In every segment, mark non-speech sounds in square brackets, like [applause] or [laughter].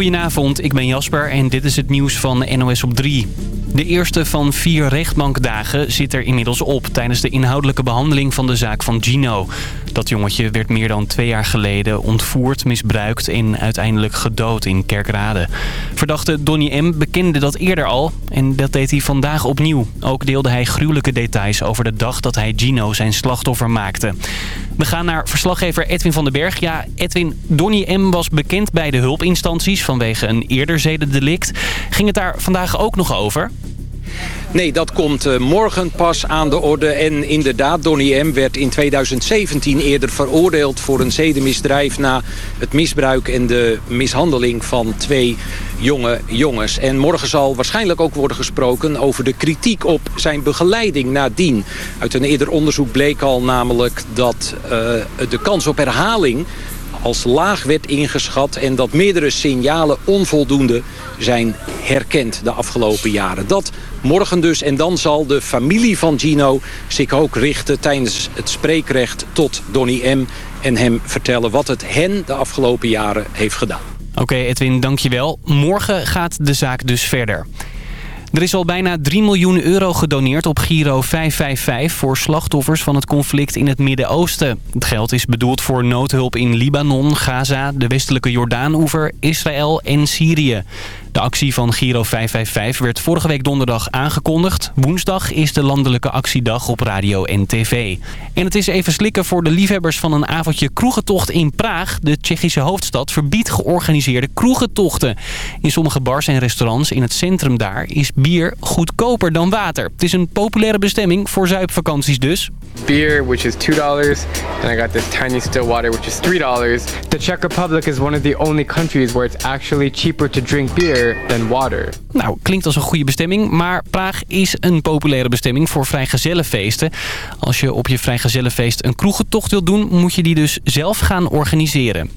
Goedenavond, ik ben Jasper en dit is het nieuws van NOS op 3. De eerste van vier rechtbankdagen zit er inmiddels op... tijdens de inhoudelijke behandeling van de zaak van Gino. Dat jongetje werd meer dan twee jaar geleden ontvoerd, misbruikt... en uiteindelijk gedood in Kerkrade. Verdachte Donny M. bekende dat eerder al en dat deed hij vandaag opnieuw. Ook deelde hij gruwelijke details over de dag dat hij Gino zijn slachtoffer maakte. We gaan naar verslaggever Edwin van den Berg. Ja, Edwin, Donny M. was bekend bij de hulpinstanties vanwege een eerder zedendelict. Ging het daar vandaag ook nog over? Nee, dat komt uh, morgen pas aan de orde. En inderdaad, Donny M. werd in 2017 eerder veroordeeld voor een zedenmisdrijf... na het misbruik en de mishandeling van twee jonge jongens. En morgen zal waarschijnlijk ook worden gesproken over de kritiek op zijn begeleiding nadien. Uit een eerder onderzoek bleek al namelijk dat uh, de kans op herhaling als laag werd ingeschat... en dat meerdere signalen onvoldoende zijn herkend de afgelopen jaren. Dat morgen dus. En dan zal de familie van Gino zich ook richten tijdens het spreekrecht tot Donny M. En hem vertellen wat het hen de afgelopen jaren heeft gedaan. Oké Edwin, dankjewel. Morgen gaat de zaak dus verder. Er is al bijna 3 miljoen euro gedoneerd op Giro 555 voor slachtoffers van het conflict in het Midden-Oosten. Het geld is bedoeld voor noodhulp in Libanon, Gaza, de westelijke Jordaan-oever, Israël en Syrië. De actie van Giro 555 werd vorige week donderdag aangekondigd. Woensdag is de landelijke actiedag op radio en tv. En het is even slikken voor de liefhebbers van een avondje kroegentocht in Praag. De Tsjechische hoofdstad verbiedt georganiseerde kroegentochten. In sommige bars en restaurants in het centrum daar is bier goedkoper dan water. Het is een populaire bestemming voor zuipvakanties dus. Beer, which is $2, and I got this tiny still water, which is $3. The Czech Republic is one of the only countries where it's actually cheaper to drink beer than water. Nou, klinkt als een goede bestemming, maar Praag is een populaire bestemming voor vrijgezellenfeesten. Als je op je vrijgezellenfeest een kroegentocht wilt doen, moet je die dus zelf gaan organiseren.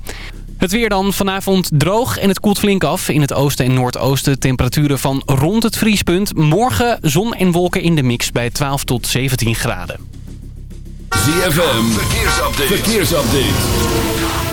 Het weer dan vanavond droog en het koelt flink af. In het oosten en noordoosten temperaturen van rond het vriespunt. Morgen zon en wolken in de mix bij 12 tot 17 graden. ZFM, verkeersupdate. verkeersupdate.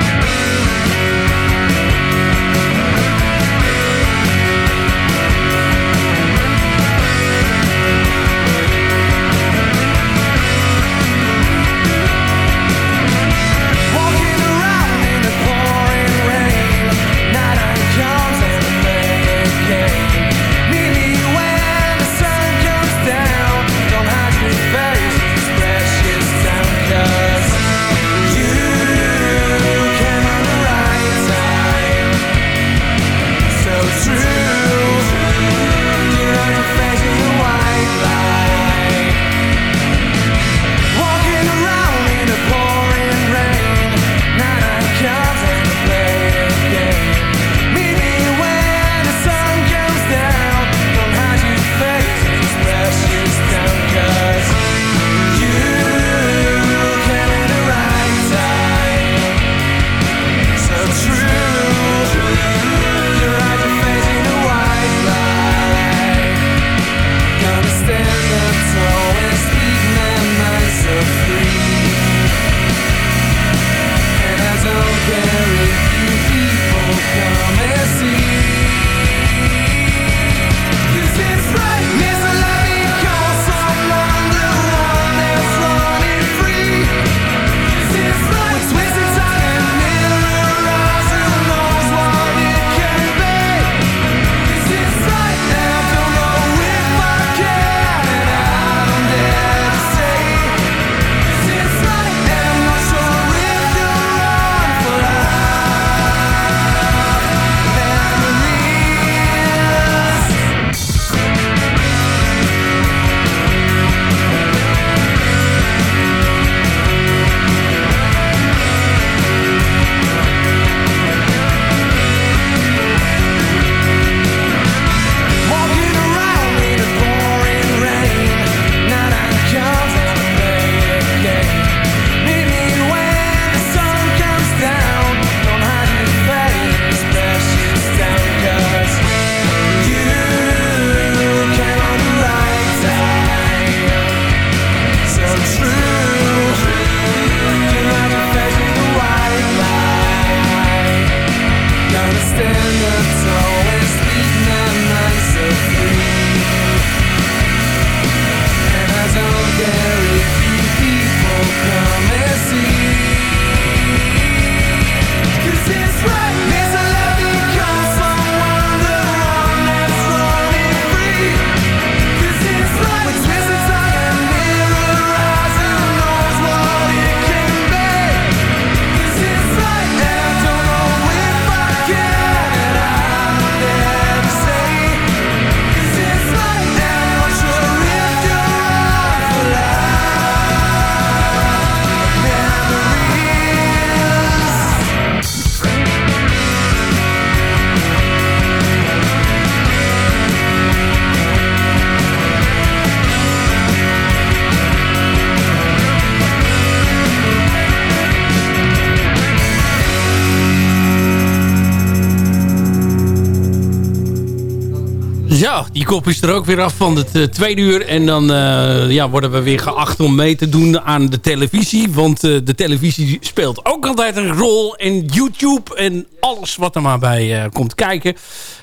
die kop is er ook weer af van het uh, tweede uur. En dan uh, ja, worden we weer geacht om mee te doen aan de televisie. Want uh, de televisie speelt ook altijd een rol. En YouTube en alles wat er maar bij komt kijken.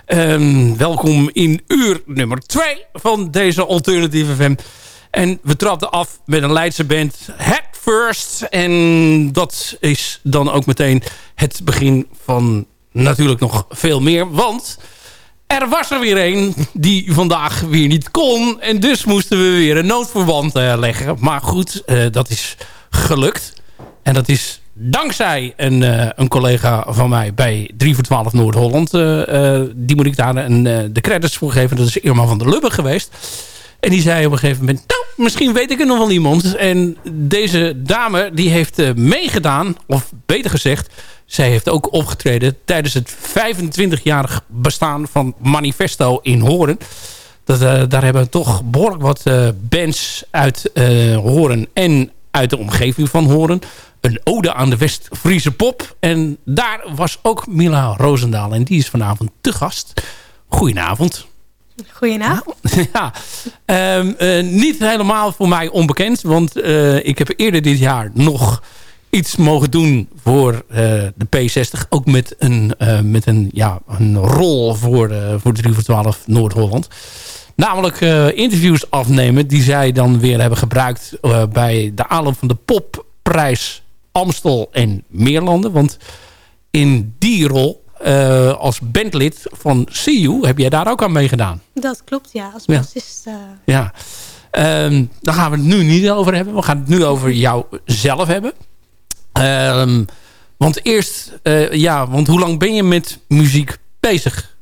Um, welkom in uur nummer 2 van deze Alternative FM. En we trapten af met een Leidse band Head First. En dat is dan ook meteen het begin van natuurlijk nog veel meer. Want er was er weer een die vandaag weer niet kon. En dus moesten we weer een noodverband uh, leggen. Maar goed, uh, dat is gelukt. En dat is dankzij een, uh, een collega van mij bij 3 voor 12 Noord-Holland. die moet ik daar een, de credits voor geven. Dat is Irma van der Lubbe geweest. En die zei op een gegeven moment... Misschien weet ik er nog wel iemand. En deze dame die heeft meegedaan. Of beter gezegd zij heeft ook opgetreden tijdens het 25-jarig bestaan van Manifesto in Horen. Dat, uh, daar hebben toch behoorlijk wat uh, bands uit Horen en uit de omgeving van Horen. Een ode aan de West-Friese pop. En daar was ook Mila Roosendaal. En die is vanavond te gast. Goedenavond. Goedenavond. [laughs] ja, um, niet helemaal voor mij onbekend. Want ik heb eerder dit jaar nog iets mogen doen voor uh, de P60. Ook met een, met een, ja, een rol voor, voor 3 voor 12 Noord-Holland. Namelijk interviews afnemen die zij dan weer hebben gebruikt... bij de aanloop van de popprijs Amstel en Meerlanden. Want in die rol als bandlid van CU heb jij daar ook aan meegedaan. Dat klopt, ja. Als bassist. Ja. ja. Um, daar gaan we het nu niet over hebben. We gaan het nu over jou zelf hebben. Um, want eerst, uh, ja, want hoe lang ben je met muziek bezig?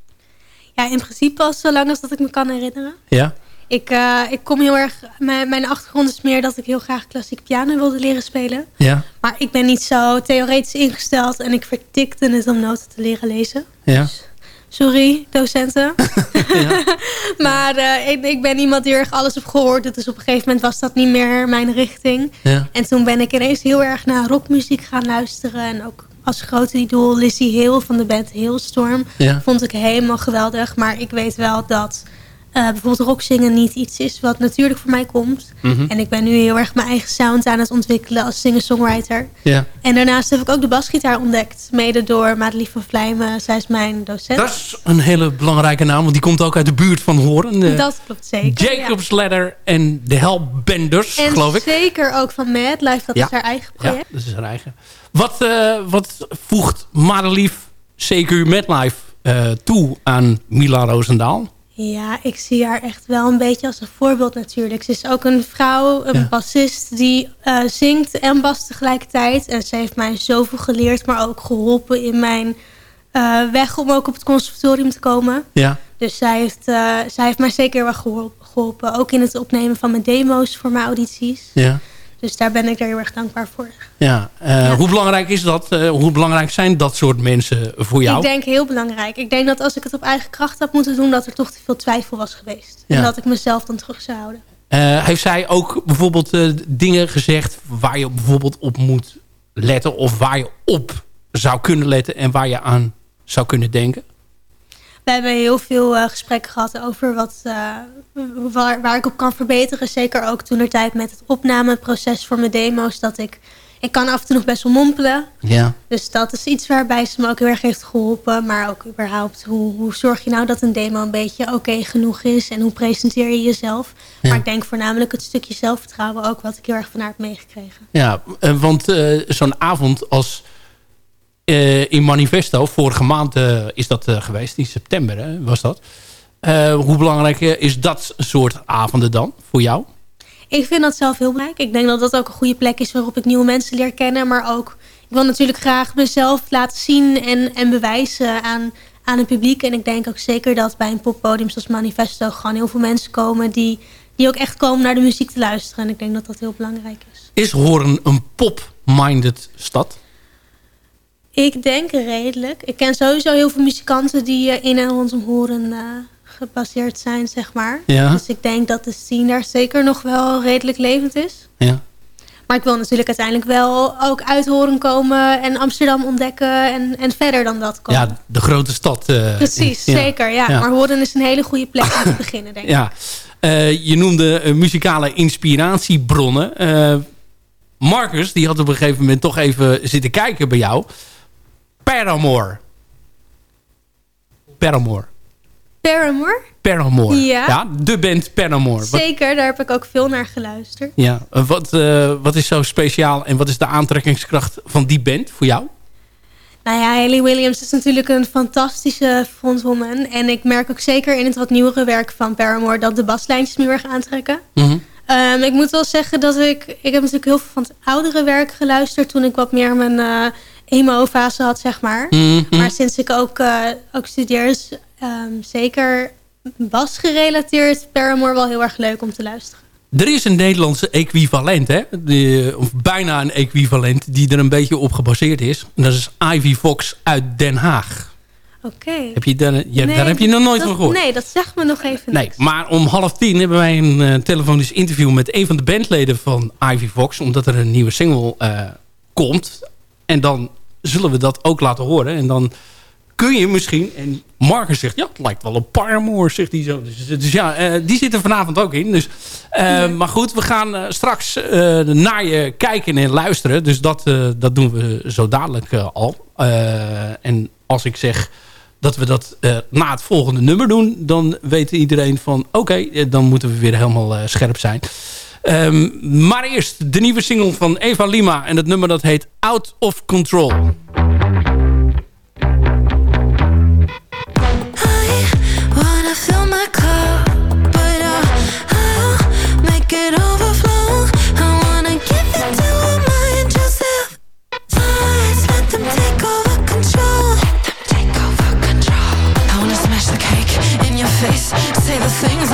Ja, in principe al zo lang als dat ik me kan herinneren. Ja. Ik, uh, ik kom heel erg... Mijn, mijn achtergrond is meer dat ik heel graag klassiek piano wilde leren spelen. Ja. Maar ik ben niet zo theoretisch ingesteld en ik vertikte het om noten te leren lezen. Ja. Dus Sorry, docenten. [laughs] [laughs] maar uh, ik, ik, ben iemand die erg alles op gehoord. Dus op een gegeven moment was dat niet meer mijn richting. Ja. En toen ben ik ineens heel erg naar rockmuziek gaan luisteren. En ook als grote idool Lizzie Heel van de band Hailstorm. Ja. Vond ik helemaal geweldig. Maar ik weet wel dat bijvoorbeeld rockzingen niet iets is wat natuurlijk voor mij komt. Mm -hmm. En ik ben nu heel erg mijn eigen sound aan het ontwikkelen als singer-songwriter. Ja. En daarnaast heb ik ook de basgitaar ontdekt. Mede door Madelief van Vlijmen. Zij is mijn docent. Dat is een hele belangrijke naam. Want die komt ook uit de buurt van Horen. Dat klopt zeker. Jacob's ja. Ladder en de Hellbenders, en geloof ik. zeker ook van Mad Life. Dat ja. is haar eigen project. Ja, dat is haar eigen. Wat, uh, wat voegt Madelief CQ Madlife uh, toe aan Mila Roosendaal? Ja, ik zie haar echt wel een beetje als een voorbeeld natuurlijk. Ze is ook een vrouw, een Ja. bassist die eh, zingt en bast tegelijkertijd. En ze heeft mij zoveel geleerd, maar ook geholpen in mijn eh, weg om ook op het conservatorium te komen. Ja. Dus zij heeft, eh, zij heeft mij zeker wel geholpen. Ook in het opnemen van mijn demo's voor mijn audities. Ja. Dus daar ben ik er heel erg dankbaar voor. Ja. Uh, Hoe belangrijk is dat? Uh, hoe belangrijk zijn dat soort mensen voor jou? Ik denk heel belangrijk. Ik denk dat als ik het op eigen kracht had moeten doen... dat er toch te veel twijfel was geweest. Ja. En dat ik mezelf dan terug zou houden. Uh, heeft zij ook bijvoorbeeld dingen gezegd... waar je bijvoorbeeld op moet letten... of waar je op zou kunnen letten... en waar je aan zou kunnen denken? We hebben heel veel uh, gesprekken gehad over wat, uh, waar, waar ik op kan verbeteren. Zeker ook toen er tijd met het opnameproces voor mijn demo's. Dat ik, ik kan af en toe nog best wel mompelen. Ja. Dus dat is iets waarbij ze me ook heel erg heeft geholpen. Maar ook überhaupt, hoe, hoe zorg je nou dat een demo een beetje oké okay genoeg is? En hoe presenteer je jezelf? Ja. Maar ik denk voornamelijk het stukje zelfvertrouwen ook wat ik heel erg van haar heb meegekregen. Ja, uh, want zo'n avond als... Uh, in Manifesto, vorige maand uh, is dat uh, geweest, in september hè, was dat. hoe belangrijk is dat soort avonden dan voor jou? Ik vind dat zelf heel belangrijk. Ik denk dat dat ook een goede plek is waarop ik nieuwe mensen leer kennen. Maar ook, ik wil natuurlijk graag mezelf laten zien en, en bewijzen aan, aan het publiek. En ik denk ook zeker dat bij een poppodium zoals Manifesto gewoon heel veel mensen komen die, die ook echt komen naar de muziek te luisteren. En ik denk dat dat heel belangrijk is. Is Horen een pop-minded stad? Ik denk redelijk. Ik ken sowieso heel veel muzikanten die uh, in en rondom Horen uh, gebaseerd zijn, zeg maar. Ja. Dus ik denk dat de scene daar zeker nog wel redelijk levend is. Ja. Maar ik wil natuurlijk uiteindelijk wel ook uit Horen komen... en Amsterdam ontdekken en, en verder dan dat komen. Ja, de grote stad. Uh, Precies, zeker. Ja. Maar Horen is een hele goede plek om te [coughs] beginnen, denk ik. Ja. Uh, je noemde uh, muzikale inspiratiebronnen. Marcus, die had op een gegeven moment toch even zitten kijken bij jou. Paramore. Paramore. Paramore? Paramore. Ja. ja. de band Paramore. Zeker, daar heb ik ook veel naar geluisterd. Ja, wat, uh, wat is zo speciaal en wat is de aantrekkingskracht van die band voor jou? Nou ja, Hayley Williams is natuurlijk een fantastische frontwoman. En ik merk ook zeker in het wat nieuwere werk van Paramore... dat de baslijntjes me heel erg aantrekken. Mm um, ik moet wel zeggen dat ik... Ik heb natuurlijk heel veel van het oudere werk geluisterd... toen ik wat meer mijn uh, emo-fase had, zeg maar. Mm -hmm. Maar sinds ik ook, uh, ook studeer... is um, zeker bas gerelateerd Paramore wel heel erg leuk om te luisteren. Er is een Nederlandse equivalent, hè? De, of bijna een equivalent, die er een beetje op gebaseerd is. En dat is Ivy Fox uit Den Haag. Oké. Heb je daar, nee, daar heb je nog nooit dat, van gehoord? Nee, dat zegt me nog even Nee, maar om half tien hebben wij een uh, telefonisch interview met een van de bandleden van Ivy Fox. Omdat er een nieuwe single uh, komt. En dan zullen we dat ook laten horen. En dan kun je misschien... En Marcus zegt, ja, het lijkt wel een Paramore, zegt hij zo. Dus, dus ja, uh, die zit er vanavond ook in. Dus, uh, maar goed, we gaan uh, straks naar je kijken en luisteren. Dus dat, dat doen we zo dadelijk al. en als ik zeg dat we dat na het volgende nummer doen... dan weet iedereen van, oké, okay, dan moeten we weer helemaal scherp zijn. Um, maar eerst de nieuwe single van Eva Lima. En het nummer dat heet Out of Control.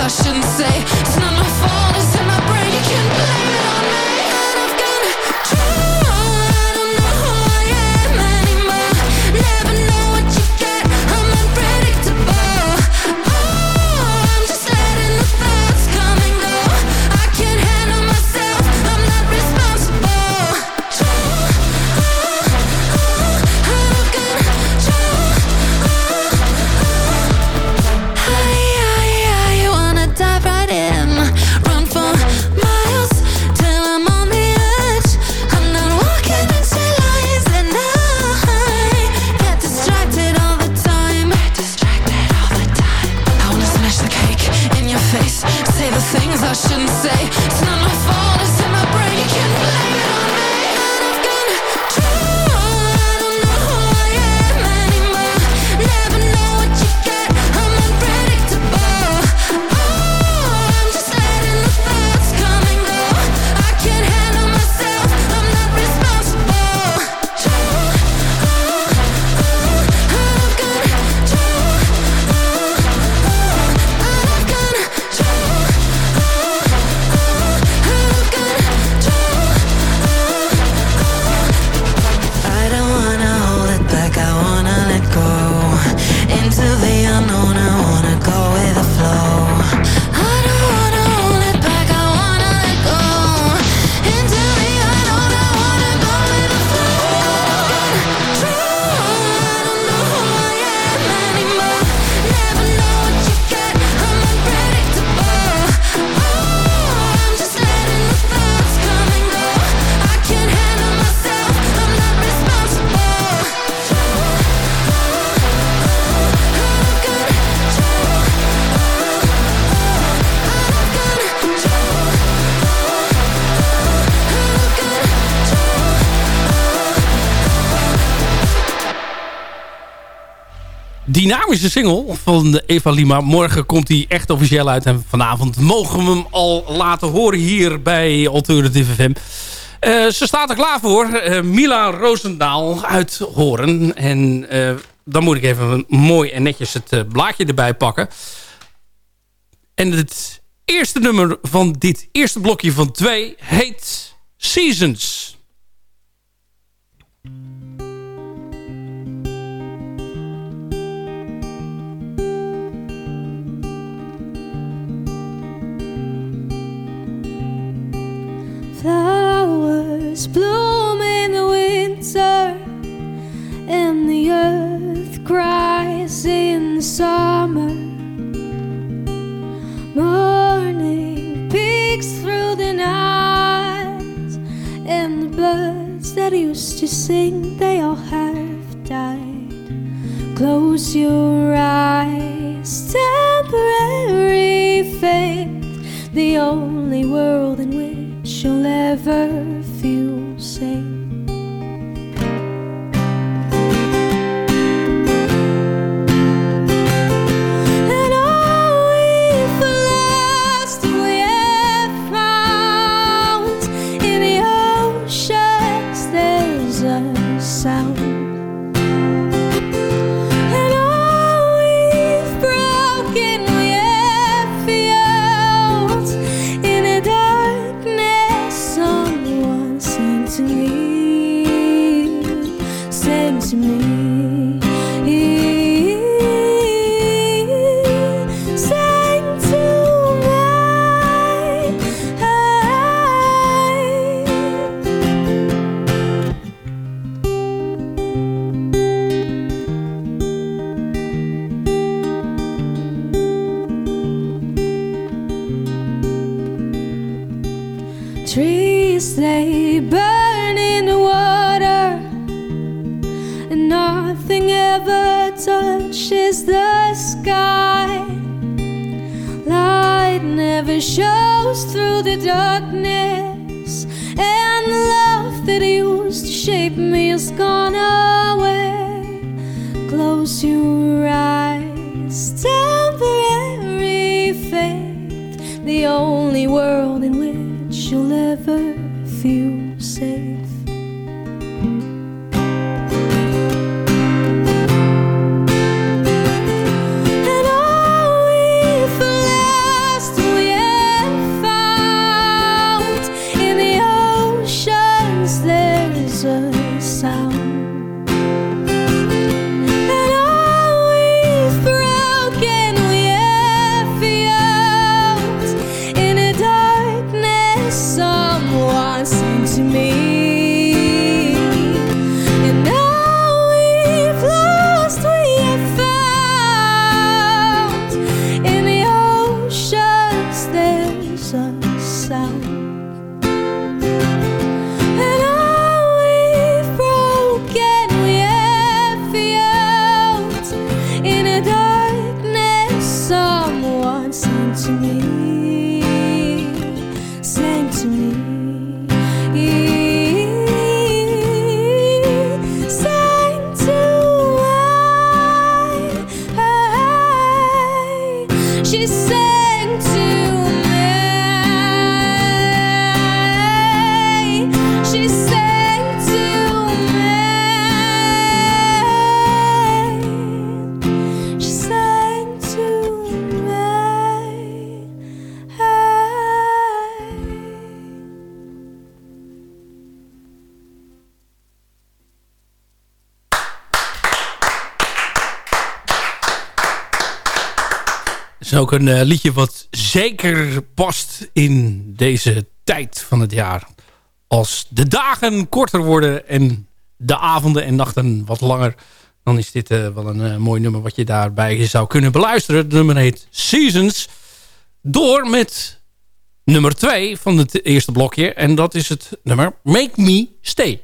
I shouldn't say It's not my fault, dynamische single van Eva Lima. Morgen komt hij echt officieel uit. En vanavond mogen we hem al laten horen hier bij Alternative FM. Uh, ze staat er klaar voor. Uh, Mila Roosendaal uit Horen. En uh, dan moet ik even mooi en netjes het blaadje erbij pakken. En het eerste nummer van dit eerste blokje van twee heet Seasons. Flowers bloom in the winter, and the earth cries in the summer. Morning peeks through the night, and the birds that used to sing, they all have died. Close your eyes, temporary faith, the only world in which you'll ever if you say ook een eh, liedje wat zeker past in deze tijd van het jaar. Als de dagen korter worden en de avonden en nachten wat langer... dan is dit eh, wel een eh, mooi nummer wat je daarbij zou kunnen beluisteren. Het nummer heet Seasons. Door met nummer 2 van het eerste blokje. En dat is het nummer Make Me Stay.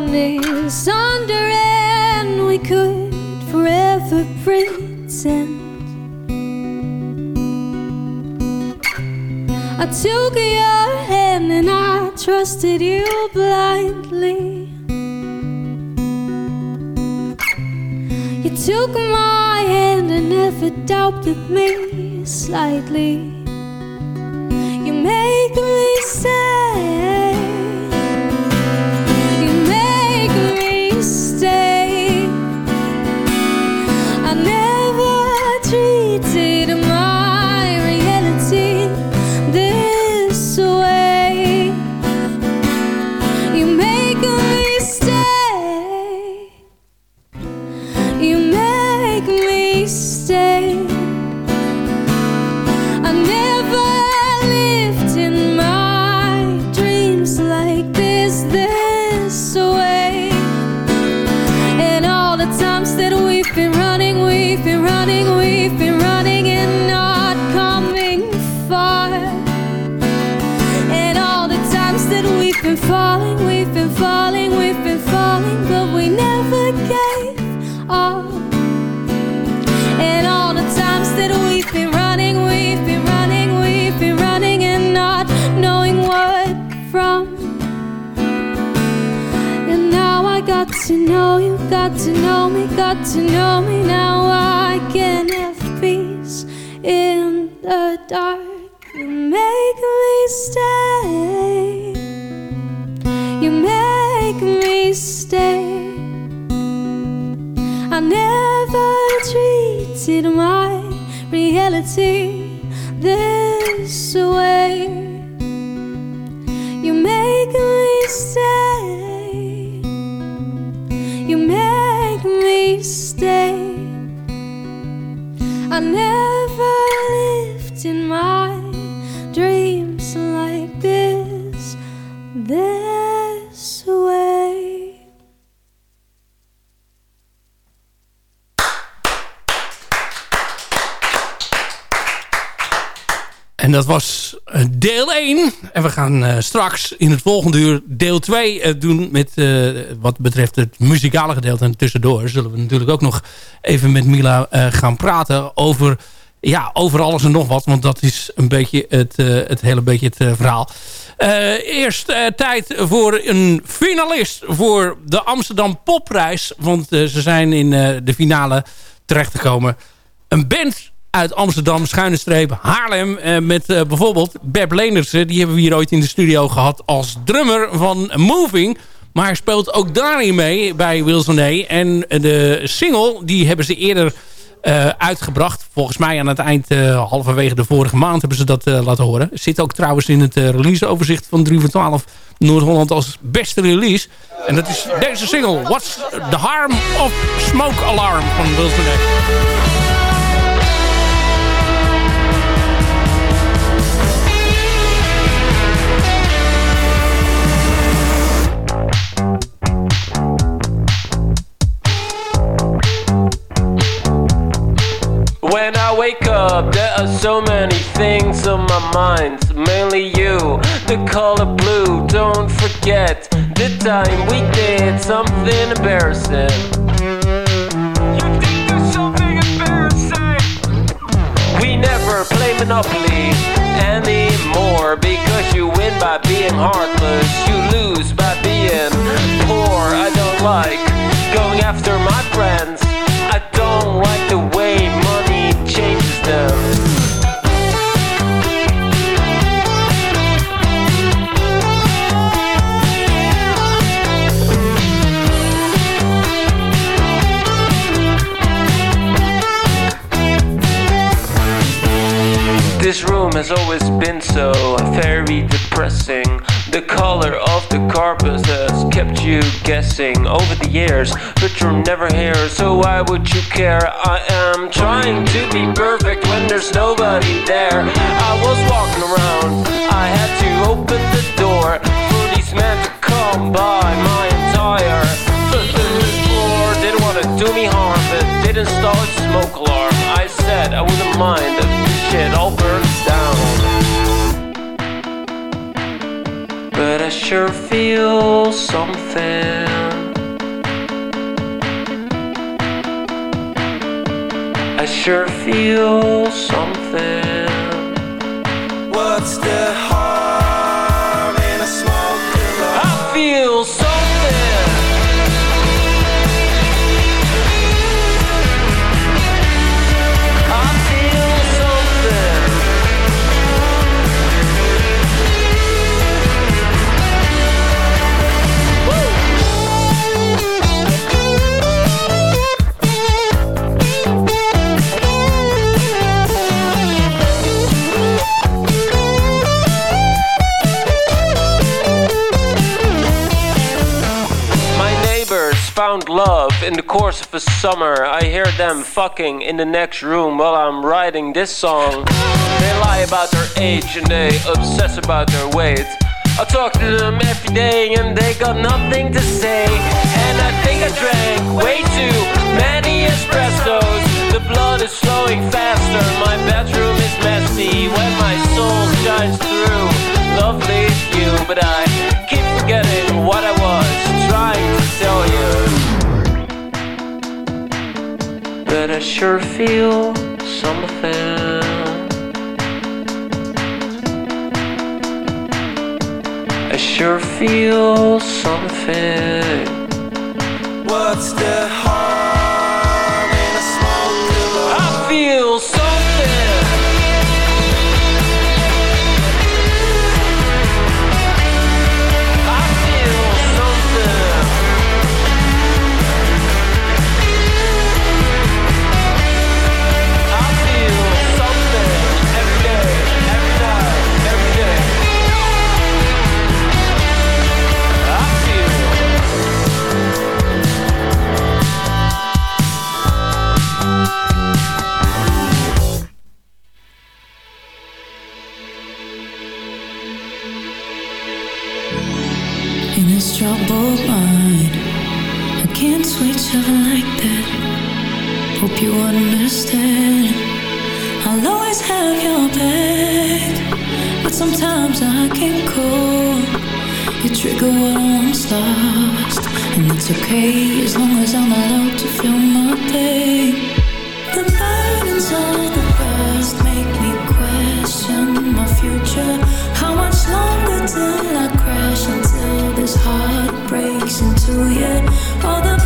Is and we could forever pretend. I took your hand and I trusted you blindly. You took my hand and never doubted me slightly. You make me to know me. Now I can have peace in the dark. You make me stay. You make me stay. I never treated my reality this way. Dat was eh, deel 1. En we gaan eh, straks in het volgende uur deel 2 eh, doen met wat betreft het muzikale gedeelte. En tussendoor zullen we natuurlijk ook nog even met Mila gaan praten over, ja, over alles en nog wat. Want dat is een beetje het, het hele beetje het verhaal. Eerst tijd voor een finalist voor de Amsterdam Popprijs. Want ze zijn in de finale terechtgekomen. Een band uit Amsterdam, schuine streep, Haarlem. eh, met eh, bijvoorbeeld Beb Leendersen. Die hebben we hier ooit in de studio gehad als drummer van Moving. Maar hij speelt ook daarin mee bij Wilson A. En de single, die hebben ze eerder eh, uitgebracht. Volgens mij aan het eind, eh, halverwege de vorige maand, hebben ze dat eh, laten horen. Zit ook trouwens in het eh, releaseoverzicht van 3 voor 12 Noord-Holland als beste release. En dat is deze single, What's the Harm of Smoke Alarm van Wilson A. When I wake up, there are so many things on my mind. Mainly you, the color blue. Don't forget the time we did something embarrassing. You did do something embarrassing. We never play Monopoly anymore because you win by being heartless. You lose by being poor. I don't like going after my has always been so very depressing. The color of the carpet has kept you guessing over the years, but you're never here, so why would you care? I am trying to be perfect when there's nobody there. I was walking around, I had to open the door for these men to come by my entire floor. Didn't want to do me harm, but didn't start smoke alarm. I said I wouldn't mind this shit but I sure feel something. I sure feel something. What's the in the course of a summer. I hear them fucking in the next room while I'm writing this song. They lie about their age and they obsess about their weight. I talk to them every day and they got nothing to say. And I think I drank way too many espressos. The blood is flowing faster. My bedroom is messy when my soul shines through. Lovely view, but I keep forgetting what I was trying to tell you. But I sure feel something. I sure feel something. What's the harm you understand. I'll always have your back, but sometimes I can't cope. You trigger what I once lost, and it's okay as long as I'm allowed to feel my pain. The burdens of the past make me question my future. How much longer till I crash until this heart breaks into you? All the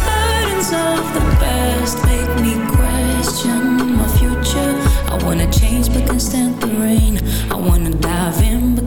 burdens of the past make me question my future. I wanna change but can stand the rain. I wanna dive in but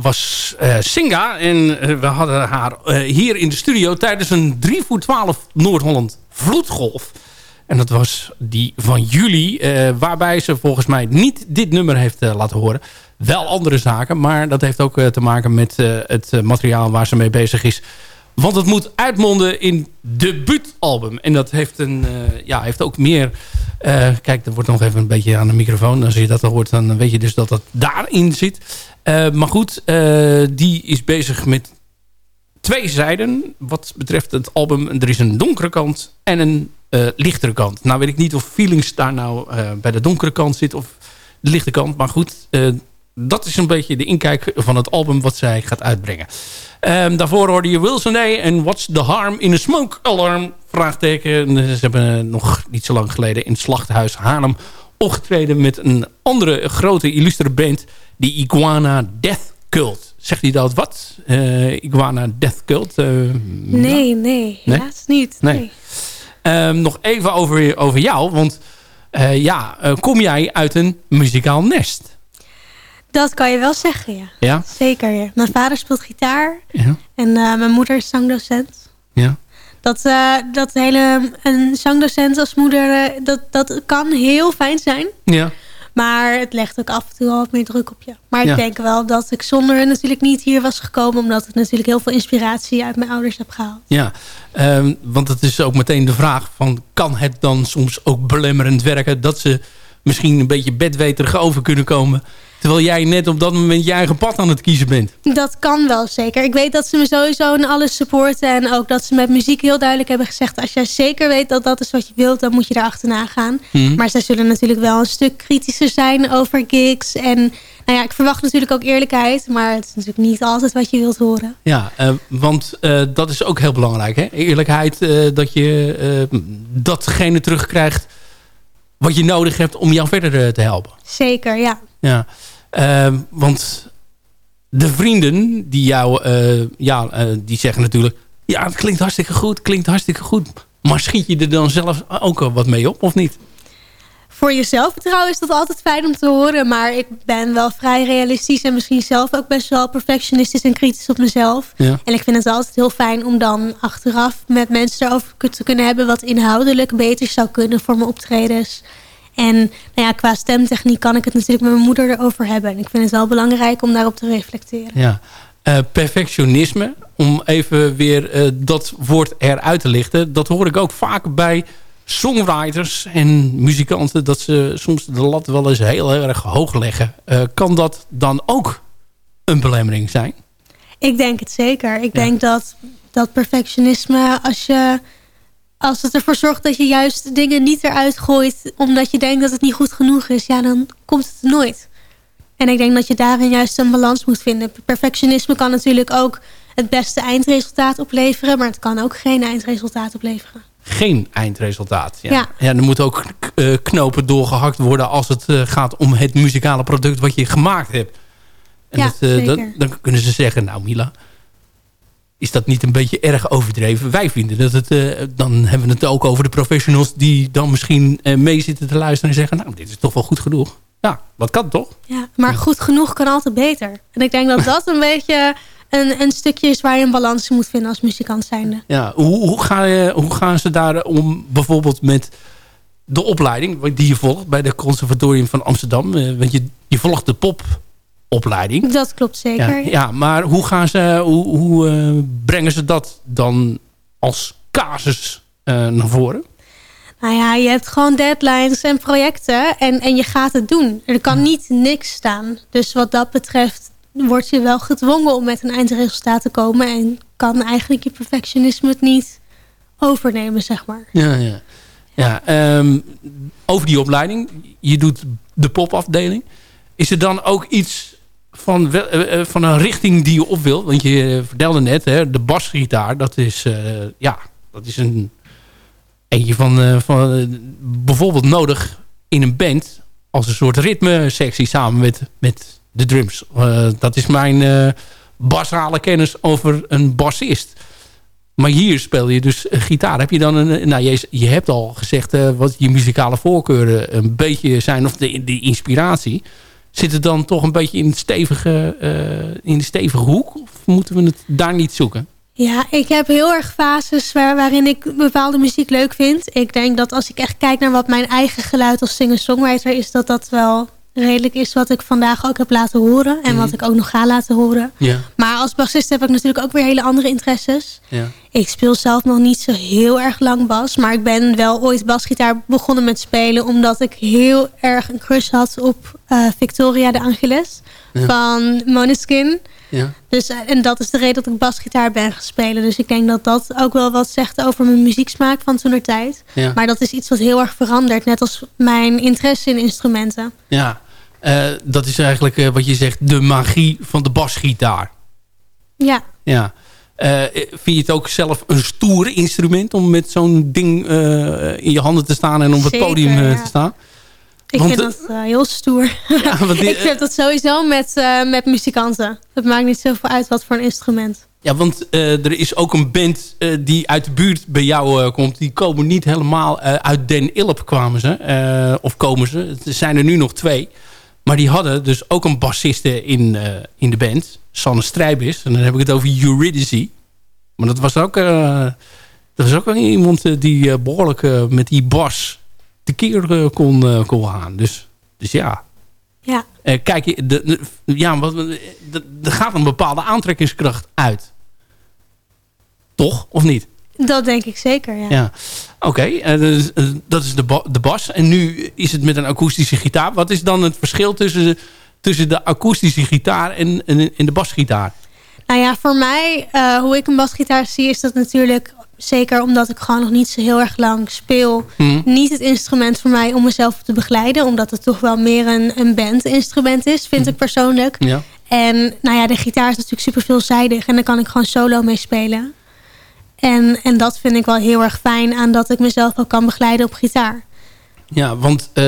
was eh, Singa. En eh, we hadden haar eh, hier in de studio tijdens een 3 voor 12 Noord-Holland vloedgolf. En dat was die van juli. waarbij ze volgens mij niet dit nummer heeft laten horen. Wel andere zaken. Maar dat heeft ook te maken met het materiaal waar ze mee bezig is. Want het moet uitmonden in debuutalbum. En dat heeft, een, eh, ja, heeft ook meer... eh, kijk, er wordt nog even een beetje aan de microfoon. Als je dat al hoort, dan weet je dus dat dat daarin zit. Eh, maar goed, die is bezig met twee zijden. Wat betreft het album. Er is een donkere kant en een lichtere kant. Nou weet ik niet of Feelings daar nou bij de donkere kant zit of de lichte kant. Maar goed, dat is een beetje de inkijk van het album wat zij gaat uitbrengen. Ehm, daarvoor hoorde je Wilson A. en What's the Harm in a Smoke Alarm? Vraagteken. Ze hebben eh, nog niet zo lang geleden in het Slachthuis Haarlem opgetreden met een andere grote illustere band. Die Iguana Death Cult. Zegt hij dat wat? Eh, Iguana Death Cult? Eh, Nee, nee, helaas niet. Nee. Nee. Ehm, nog even over, over jou. Want ja, kom jij uit een muzikaal nest? Dat kan je wel zeggen, ja. Ja? Zeker, ja. Mijn vader speelt gitaar. Ja. En eh, mijn moeder is zangdocent. Ja. Dat, eh, dat hele, een zangdocent als moeder, eh, dat, dat kan heel fijn zijn. Ja. Maar het legt ook af en toe wel wat meer druk op je. Maar ik Ja. denk wel dat ik zonder hen natuurlijk niet hier was gekomen. Omdat ik natuurlijk heel veel inspiratie uit mijn ouders heb gehaald. Ja, ehm, want het is ook meteen de vraag van... kan het dan soms ook belemmerend werken... dat ze misschien een beetje bedweterig over kunnen komen... terwijl jij net op dat moment je eigen pad aan het kiezen bent? Dat kan wel zeker. Ik weet dat ze me sowieso in alles supporten. En ook dat ze met muziek heel duidelijk hebben gezegd... als jij zeker weet dat dat is wat je wilt, dan moet je daar achterna gaan. Mhm. Maar zij zullen natuurlijk wel een stuk kritischer zijn over gigs. En nou ja, ik verwacht natuurlijk ook eerlijkheid. Maar het is natuurlijk niet altijd wat je wilt horen. Ja, eh, want eh, dat is ook heel belangrijk. Hè? Eerlijkheid, eh, dat je datgene terugkrijgt... wat je nodig hebt om jou verder te helpen. Zeker, ja. Ja, Ehm, want de vrienden die jou, eh, ja, eh, die zeggen natuurlijk... ja, het klinkt hartstikke goed, klinkt hartstikke goed. Maar schiet je er dan zelf ook wat mee op, of niet? Voor je zelfvertrouwen is dat altijd fijn om te horen. Maar ik ben wel vrij realistisch. En misschien zelf ook best wel perfectionistisch en kritisch op mezelf. Ja. En ik vind het altijd heel fijn om dan achteraf met mensen erover te kunnen hebben... wat inhoudelijk beter zou kunnen voor mijn optredens. En nou ja, qua stemtechniek kan ik het natuurlijk met mijn moeder erover hebben. En ik vind het wel belangrijk om daarop te reflecteren. Ja. Eh, perfectionisme, om even weer eh, dat woord eruit te lichten... dat hoor ik ook vaak bij songwriters en muzikanten... dat ze soms de lat wel eens heel erg hoog leggen. Eh, kan dat dan ook een belemmering zijn? Ik denk het zeker. Ik denk dat, dat perfectionisme, als, je, als het ervoor zorgt dat je juist dingen niet eruit gooit... omdat je denkt dat het niet goed genoeg is, ja, dan komt het nooit. En ik denk dat je daarin juist een balans moet vinden. Perfectionisme kan natuurlijk ook het beste eindresultaat opleveren... maar het kan ook geen eindresultaat opleveren. geen eindresultaat. Ja. Ja. Ja. er moeten ook eh, knopen doorgehakt worden als het eh, gaat om het muzikale product wat je gemaakt hebt. En Ja, dat, eh, dan kunnen ze zeggen, nou Mila, is dat niet een beetje erg overdreven? Wij vinden dat het, eh, dan hebben we het ook over de professionals die dan misschien eh, mee zitten te luisteren en zeggen, nou dit is toch wel goed genoeg. Ja, dat kan toch? Ja, maar goed genoeg kan altijd beter. En ik denk dat dat een [laughs] beetje een, een stukje is waar je een balans in moet vinden als muzikant zijnde. Ja, hoe, hoe, ga je, hoe gaan ze daar om bijvoorbeeld met de opleiding die je volgt bij de Conservatorium van Amsterdam? Eh, want je, je volgt de popopleiding. Dat klopt zeker. Ja, ja, maar hoe, gaan ze, hoe, hoe eh, brengen ze dat dan als casus eh, naar voren? Nou ja, je hebt gewoon deadlines en projecten en, en je gaat het doen. Er kan niet niks staan. Dus wat dat betreft word je wel gedwongen om met een eindresultaat te komen... en kan eigenlijk je perfectionisme het niet overnemen, zeg maar. Ja, ja. ja ehm, over die opleiding. Je doet de popafdeling. Is er dan ook iets van, eh, eh, van een richting die je op wil? Want je vertelde net, hè, de basgitaar, dat is, eh, ja, dat is een eentje van, eh, van eh, bijvoorbeeld nodig in een band als een soort ritmesectie samen met, met de drums. Eh, dat is mijn eh, basale kennis over een bassist. Maar hier speel je dus eh, gitaar. Heb je dan een. Nou, je, je hebt al gezegd eh, wat je muzikale voorkeuren een beetje zijn, of de, de inspiratie. Zit het dan toch een beetje in, stevige, eh, in de stevige hoek? Of moeten we het daar niet zoeken? Ja, ik heb heel erg fases waar, waarin ik bepaalde muziek leuk vind. Ik denk dat als ik echt kijk naar wat mijn eigen geluid als singer-songwriter is... dat dat wel redelijk is wat ik vandaag ook heb laten horen. En Mhm. wat ik ook nog ga laten horen. Ja. Maar als bassist heb ik natuurlijk ook weer hele andere interesses. Ja. Ik speel zelf nog niet zo heel erg lang bas. Maar ik ben wel ooit basgitaar begonnen met spelen... omdat ik heel erg een crush had op eh, Victoria de Angeles Ja. van Måneskin. Ja. Dus, eh, en dat is de reden dat ik basgitaar ben gaan spelen. Dus ik denk dat dat ook wel wat zegt over mijn muzieksmaak van toen tijd. Ja. Maar dat is iets wat heel erg verandert. Net als mijn interesse in instrumenten. Ja, dat is eigenlijk eh, wat je zegt, de magie van de basgitaar. Ja, Ja. Eh, vind je het ook zelf een stoer instrument om met zo'n ding eh, in je handen te staan en op het Zeker, podium eh, ja. te staan? ik Want, vind eh, dat eh, heel stoer. [laughs] want [laughs] die- ik vind dat sowieso met, eh, met muzikanten. Het maakt niet zoveel uit wat voor een instrument. Ja, want eh, er is ook een band eh, die uit de buurt bij jou eh, komt. Die komen niet helemaal eh, uit Den Ilp kwamen ze. eh, of komen ze. Er zijn er nu nog twee. Maar die hadden dus ook een bassiste in, eh, in de band. Sanne Strijbis. En dan heb ik het over Eurydice. Maar dat was ook, eh, dat was ook wel iemand eh, die eh, behoorlijk eh, met die bas tekeer kon, kon gaan. Dus, dus ja. Ja. Kijk, je, de, de- ja, wat, de- de- er gaat een bepaalde aantrekkingskracht uit. Toch? Of niet? Dat denk ik zeker, ja. Ja. Oké, eh, dat is, eh, dat is de, ba- de bas. En nu is het met een akoestische gitaar. Wat is dan het verschil tussen, tussen de akoestische gitaar en, en, en de basgitaar? Nou ja, voor mij, eh, hoe ik een basgitaar zie, is dat natuurlijk... zeker omdat ik gewoon nog niet zo heel erg lang speel... Mhm. niet het instrument voor mij om mezelf te begeleiden. Omdat het toch wel meer een, een bandinstrument is, vind ik persoonlijk. Ja. En nou ja, de gitaar is natuurlijk super veelzijdig. En daar kan ik gewoon solo mee spelen. En, en dat vind ik wel heel erg fijn aan dat ik mezelf ook kan begeleiden op gitaar. Ja, want eh,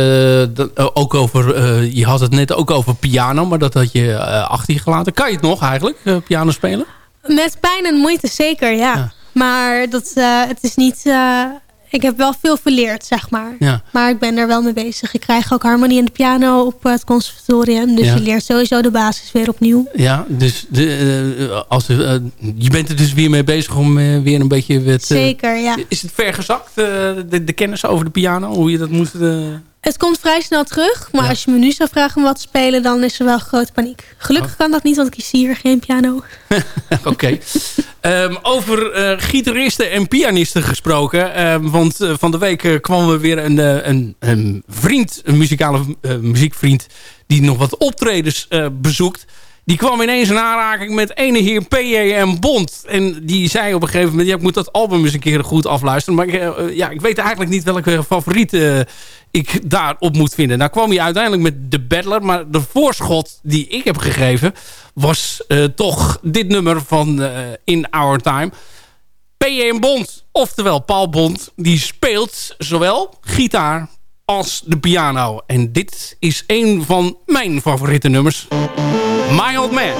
dat, eh, ook over, eh, je had het net ook over piano, maar dat had je eh, achter je gelaten. Kan je het nog eigenlijk, piano spelen? Met pijn en moeite zeker, ja. Maar dat, het is niet... ik heb wel veel verleerd, zeg maar. Ja. Maar ik ben er wel mee bezig. Ik krijg ook harmonie en de piano op het conservatorium. Dus Ja. je leert sowieso de basis weer opnieuw. Ja, dus de, eh, als, eh, je bent er dus weer mee bezig om eh, weer een beetje... Met, eh, Zeker, ja. Is het vergezakt, de, de kennis over de piano? Hoe je dat moet... Het komt vrij snel terug. Maar als je me nu zou vragen om wat te spelen... dan is er wel grote paniek. Gelukkig kan dat niet, want ik zie hier geen piano. [laughs] Oké. Ehm, over eh, gitaristen en pianisten gesproken. ehm, want eh, van de week eh, kwam er weer een, een, een vriend, een muzikale muziekvriend... die nog wat optredens bezoekt. Die kwam ineens in aanraking met ene heer P.J.M. Bond. En die zei op een gegeven moment... Ja, ik moet dat album eens een keer goed afluisteren. Maar ik, eh, eh, ja, ik weet eigenlijk niet welke favoriet eh, ik daarop moet vinden. Nou kwam hij uiteindelijk met The Battler. Maar de voorschot die ik heb gegeven... was toch dit nummer van In Our Time. P.J.M. Bond, oftewel Paul Bond... die speelt zowel gitaar als de piano. En dit is een van mijn favoriete nummers. My Old Man.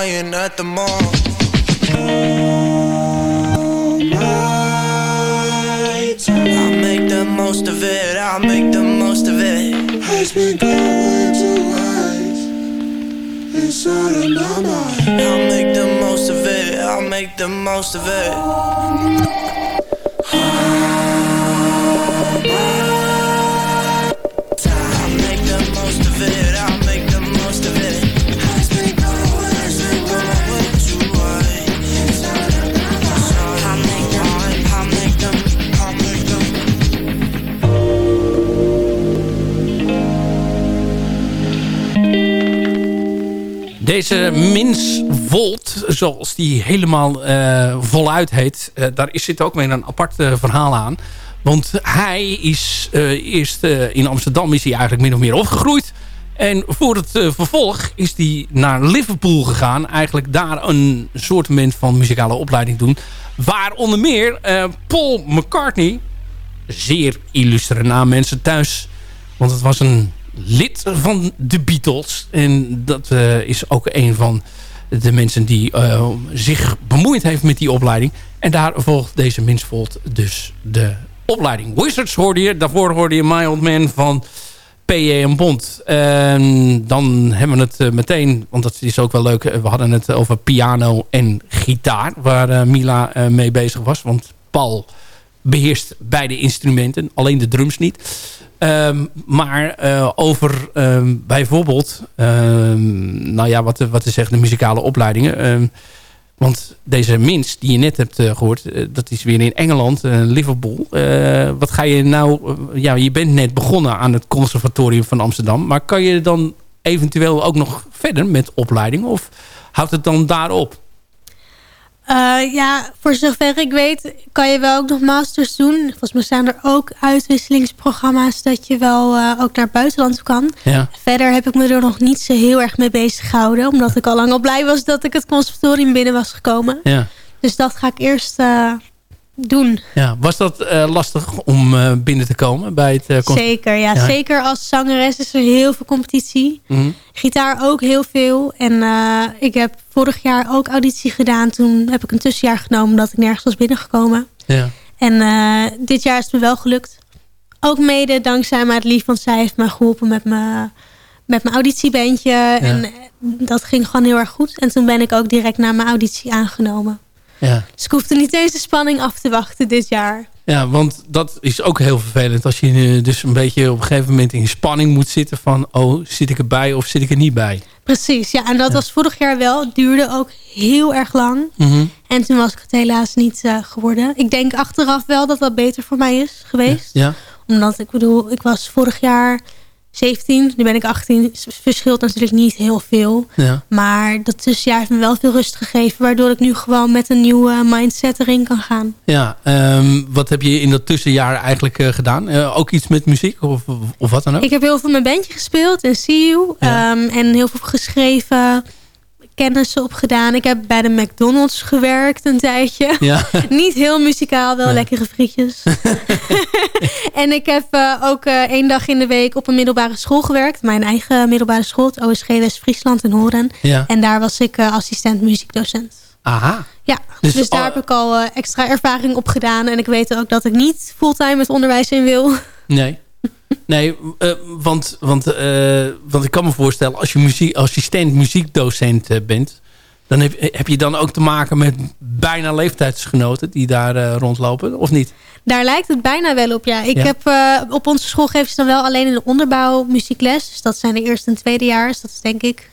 Crying at the mall. I'll make the most of it, I'll make the most of it. Has been going to life inside of my mind. I'll make the most of it, I'll make the most of it. Deze Mins Volt, zoals die helemaal eh, voluit heet... eh, daar zit ook weer een apart eh, verhaal aan. Want hij is eerst in Amsterdam is hij eigenlijk min of meer opgegroeid. En voor het vervolg is hij naar Liverpool gegaan. Eigenlijk daar een soort van muzikale opleiding doen. Waar onder meer Paul McCartney... Zeer illustere naam mensen thuis. Want het was een lid van de Beatles. En dat eh, is ook een van de mensen die eh, zich bemoeid heeft met die opleiding. En daar volgt deze Minsvold dus de opleiding. Wizards hoorde je. Daarvoor hoorde je My Old Man van P.J. en Bond. Dan hebben we het eh, meteen, want dat is ook wel leuk. We hadden het over piano en gitaar. Waar Mila mee bezig was. Want Paul beheerst beide instrumenten. Alleen de drums niet. Ehm, maar eh, over ehm, bijvoorbeeld, ehm, nou ja, wat, wat zeggen, de muzikale opleidingen. Want deze Mins die je net hebt eh, gehoord, eh, dat is weer in Engeland, Liverpool. Wat ga je nou, ja, je bent net begonnen aan het conservatorium van Amsterdam. Maar kan je dan eventueel ook nog verder met opleidingen? Of houdt het dan daarop? Eh, ja, voor zover ik weet kan je wel ook nog masters doen. Volgens mij zijn er ook uitwisselingsprogramma's dat je wel eh, ook naar het buitenland kan. Ja. Verder heb ik me er nog niet zo heel erg mee bezig gehouden. Omdat ik al lang al blij was dat ik het conservatorium binnen was gekomen. Ja. Dus dat ga ik eerst eh, doen. Ja, was dat eh, lastig om eh, binnen te komen bij het uh, Zeker, ja, Zeker als zangeres is er heel veel competitie. Mhm. Gitaar ook heel veel. En ik heb vorig jaar ook auditie gedaan. Toen heb ik een tussenjaar genomen omdat ik nergens was binnengekomen. Ja. En dit jaar is het me wel gelukt. Ook mede dankzij Maat Lief, want zij heeft me geholpen met mijn, met mijn auditiebandje. En dat ging gewoon heel erg goed. En toen ben ik ook direct na mijn auditie aangenomen. Ja. Dus ik hoefde niet eens de spanning af te wachten dit jaar. Ja, want dat is ook heel vervelend. Als je eh, dus een beetje op een gegeven moment in spanning moet zitten van... oh, zit ik erbij of zit ik er niet bij? Precies, ja. En dat was vorig jaar wel. Het duurde ook heel erg lang. Mhm. En toen was ik het helaas niet eh, geworden. Ik denk achteraf wel dat dat beter voor mij is geweest. Ja. Omdat, ik bedoel, ik was vorig jaar 17. Nu ben ik 18. Het verschilt natuurlijk niet heel veel. Ja. Maar dat tussenjaar heeft me wel veel rust gegeven. Waardoor ik nu gewoon met een nieuwe mindset erin kan gaan. Ja, ehm, wat heb je in dat tussenjaar eigenlijk eh, gedaan? Eh, ook iets met muziek of, of wat dan ook? Ik heb heel veel met bandje gespeeld in See You. Ehm, en heel veel geschreven. Kennissen opgedaan. Ik heb bij de McDonald's gewerkt een tijdje. Ja. [laughs] Niet heel muzikaal, wel lekkere frietjes. [laughs] [laughs] en ik heb eh, ook eh, één dag in de week op een middelbare school gewerkt. Mijn eigen middelbare school, het OSG West-Friesland in Horen. Ja. En daar was ik eh, assistent muziekdocent. Aha. Ja, Dus, dus, daar heb ik al extra ervaring op gedaan. En ik weet ook dat ik niet fulltime het onderwijs in wil. Nee. Nee, eh, want, want, eh, want ik kan me voorstellen... als je muziek, assistent muziekdocent eh, bent... dan heb, heb je dan ook te maken met bijna leeftijdsgenoten... die daar rondlopen, of niet? Daar lijkt het bijna wel op, ja. Ik Ja. heb op onze school geven ze dan wel alleen in de onderbouw muziekles. Dus dat zijn de eerste en tweedejaars. Dat is denk ik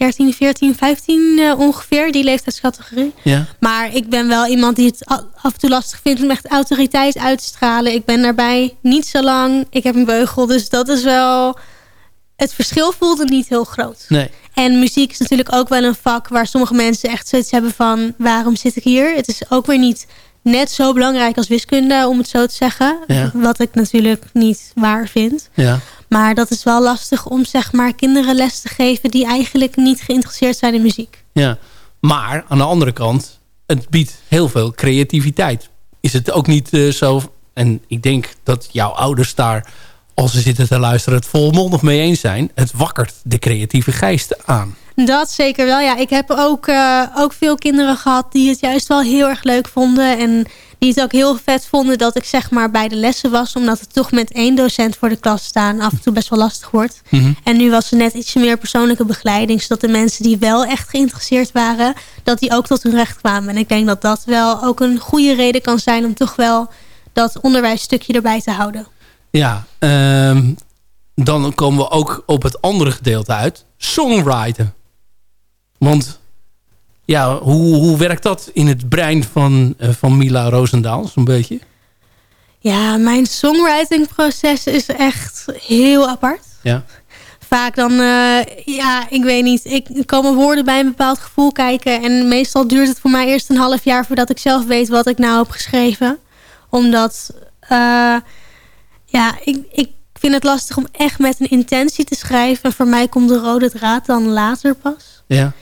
13, 14, 15 eh, ongeveer, die leeftijdscategorie. Ja. Maar ik ben wel iemand die het af en toe lastig vindt om echt autoriteit uit te stralen. Ik ben daarbij niet zo lang. Ik heb een beugel, dus dat is wel... Het verschil voelde niet heel groot. Nee. En muziek is natuurlijk ook wel een vak waar sommige mensen echt zoiets hebben van... waarom zit ik hier? Het is ook weer niet net zo belangrijk als wiskunde, om het zo te zeggen. Ja. Wat ik natuurlijk niet waar vind. Ja. Maar dat is wel lastig om zeg maar kinderen les te geven... die eigenlijk niet geïnteresseerd zijn in muziek. Ja, maar aan de andere kant, het biedt heel veel creativiteit. Is het ook niet eh, zo, en ik denk dat jouw ouders daar, als ze zitten te luisteren, het volmondig mee eens zijn. Het wakkert de creatieve geesten aan. Dat zeker wel, ja. Ik heb ook, eh, ook veel kinderen gehad die het juist wel heel erg leuk vonden. En die het ook heel vet vonden dat ik zeg maar bij de lessen was. Omdat het toch met één docent voor de klas staan af en toe best wel lastig wordt. Mhm. En nu was er net ietsje meer persoonlijke begeleiding. Zodat de mensen die wel echt geïnteresseerd waren, dat die ook tot hun recht kwamen. En ik denk dat dat wel ook een goede reden kan zijn om toch wel dat onderwijsstukje erbij te houden. Ja, ehm, dan komen we ook op het andere gedeelte uit. Songwriten. Want ja, hoe, hoe werkt dat in het brein van, eh, van Mila Roosendaal zo'n beetje? Ja, mijn songwritingproces is echt heel apart. Ja. Vaak dan, eh, ja, ik weet niet. Ik komen woorden bij een bepaald gevoel kijken. En meestal duurt het voor mij eerst een half jaar voordat ik zelf weet wat ik nou heb geschreven. Omdat, eh, ja, ik, ik vind het lastig om echt met een intentie te schrijven. En voor mij komt de rode draad dan later pas. Ja.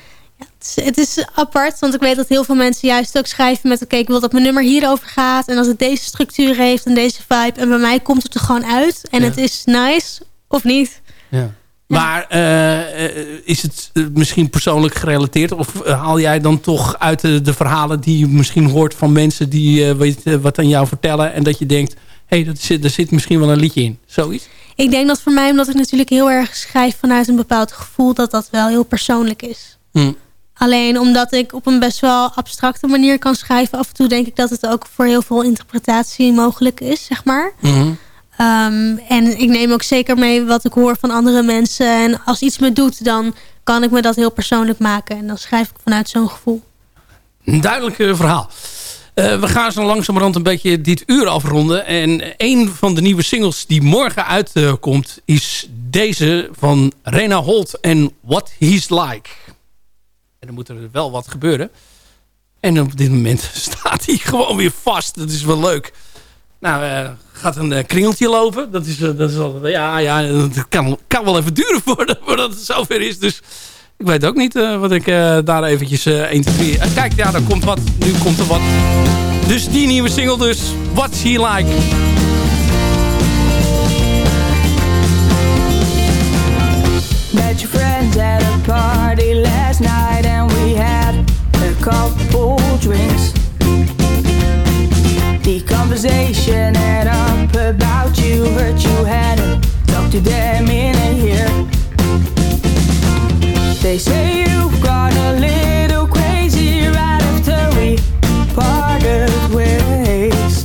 Het is, apart, want ik weet dat heel veel mensen juist ook schrijven met... oké, ik wil dat mijn nummer hierover gaat... en dat het deze structuur heeft en deze vibe. En bij mij komt het er gewoon uit. En Ja. het is nice, of niet. Ja. Maar eh, eh, is het eh, misschien persoonlijk gerelateerd? Of haal jij dan toch uit de, de verhalen die je misschien hoort van mensen die weet, wat aan jou vertellen... en dat je denkt, hé, hey, zit, er zit misschien wel een liedje in. Zoiets? Ik denk dat voor mij, omdat ik natuurlijk heel erg schrijf... vanuit een bepaald gevoel, dat dat wel heel persoonlijk is. Hm. Alleen omdat ik op een best wel abstracte manier kan schrijven... af en toe denk ik dat het ook voor heel veel interpretatie mogelijk is, zeg maar. Mhm. Ehm, en ik neem ook zeker mee wat ik hoor van andere mensen. En als iets me doet, dan kan ik me dat heel persoonlijk maken. En dan schrijf ik vanuit zo'n gevoel. Een duidelijk eh, verhaal. Eh, we gaan zo langzamerhand een beetje dit uur afronden. En een van de nieuwe singles die morgen uitkomt... is deze van Rena Holt en What He's Like. En dan moet er wel wat gebeuren. En op dit moment [laughs] staat hij gewoon weer vast. Dat is wel leuk. Nou, eh, gaat een eh, kringeltje lopen. Dat is, eh, dat is altijd... Ja, ja, het kan, kan wel even duren [laughs] voordat, voordat het zover is. Dus ik weet ook niet wat ik daar eventjes eh 1, 2, 3... Eh, kijk, ja, daar komt wat. Nu komt er wat. Dus die nieuwe single dus. What's He Like? Met your friends at a party last night and we had a couple drinks. The conversation add up about you, hurt you hadn't talked to them in a year. They say you've gone a little crazy right after we parted ways.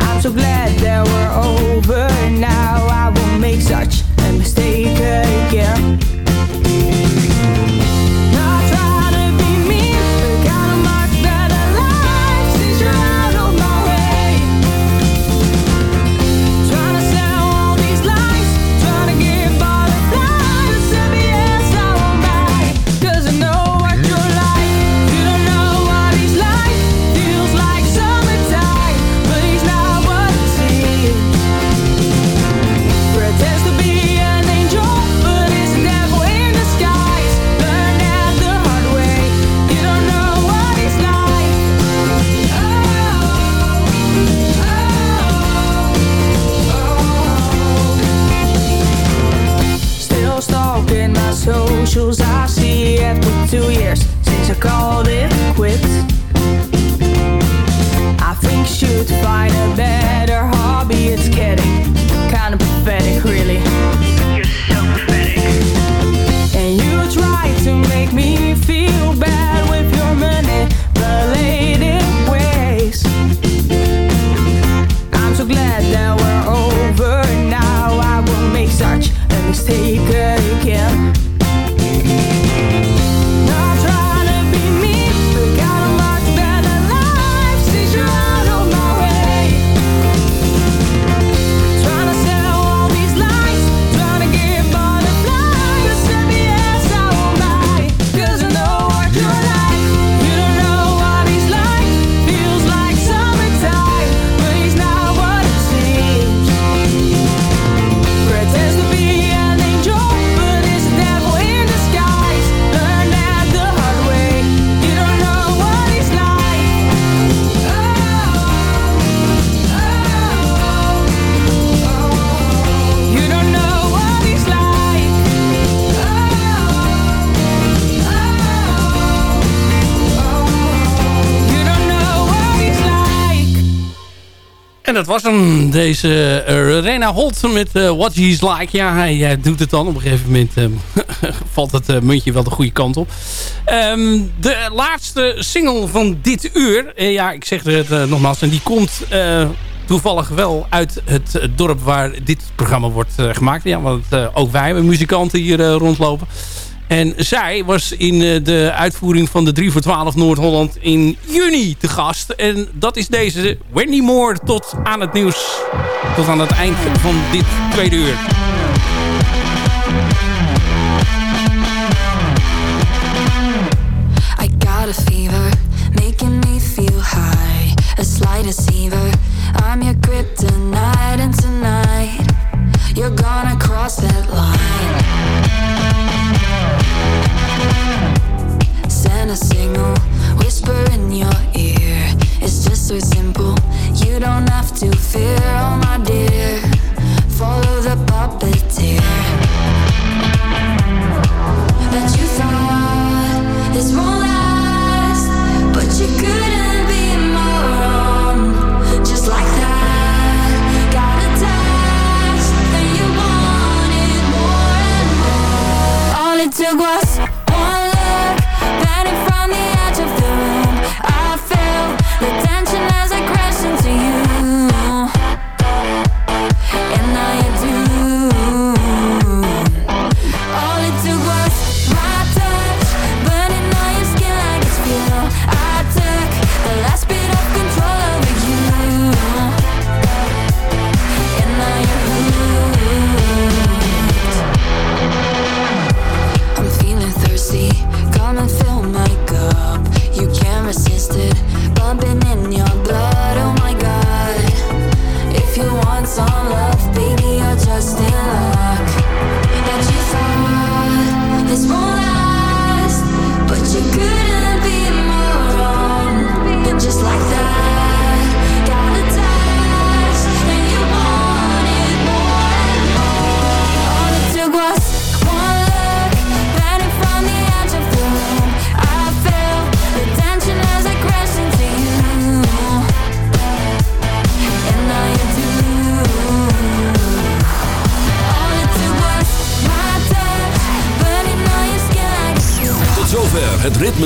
I'm so glad that we're over now. I won't make such yeah. musical dat was hem, deze uh, Rena Holt met eh, What He's Like. Ja, hij eh, doet het dan. Op een gegeven moment ehm, [laughs] valt het eh, muntje wel de goede kant op. Ehm, de laatste single van dit uur. eh, ja, ik zeg het eh, nogmaals. En die komt eh, toevallig wel uit het eh, dorp waar dit programma wordt eh, gemaakt. Ja, want eh, ook wij hebben muzikanten hier eh, rondlopen. En zij was in eh, de uitvoering van de 3 voor 12 Noord-Holland in juni te gast. En dat is deze Wendy Moore tot aan het nieuws. Tot aan het eind van dit tweede uur. I got a fever, making me feel high. A slight deceiver, I'm your kryptonite, and tonight you're gonna cross that line. Send a signal, whisper in your ear. It's just so simple, you don't have to fear, oh my dear. Follow the puppeteer that you thought this won't last, but you couldn't be more wrong. Just like that, it took was